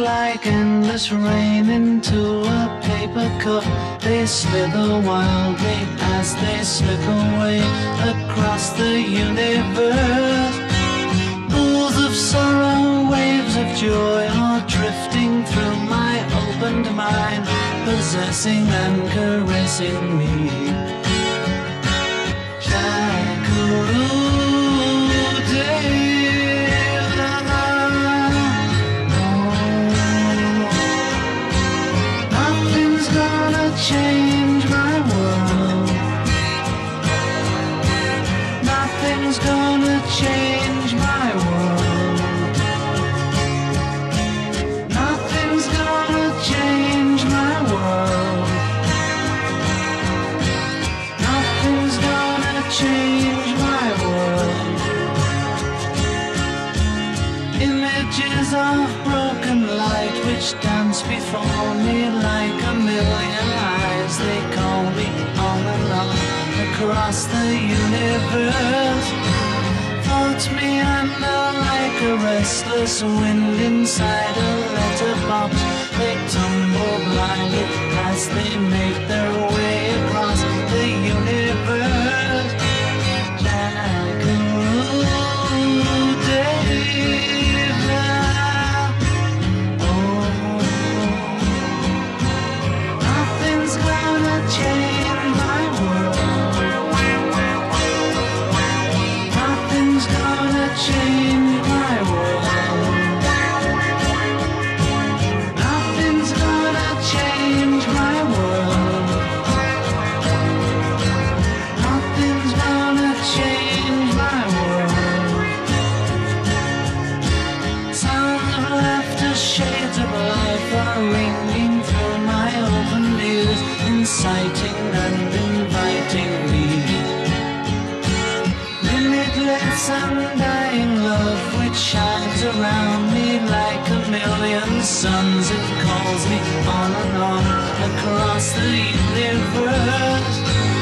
like endless rain into a paper cup. They slither wildly as they slip away across the universe. Pools of sorrow, waves of joy are drifting through my opened mind, possessing and caressing me. Nothing's gonna change my world. Nothing's gonna change my world. Nothing's gonna change my world. Images of broken light which dance before me like a million eyes. They call me on and on across the universe. Floats me under like a restless wind inside a letterbox. They tumble blindly as they make their way across the universe. Jackaroo David. Oh, nothing's gonna change my world. Change Limitless, undying love which shines around me like a million suns. It calls me on and on across the universe.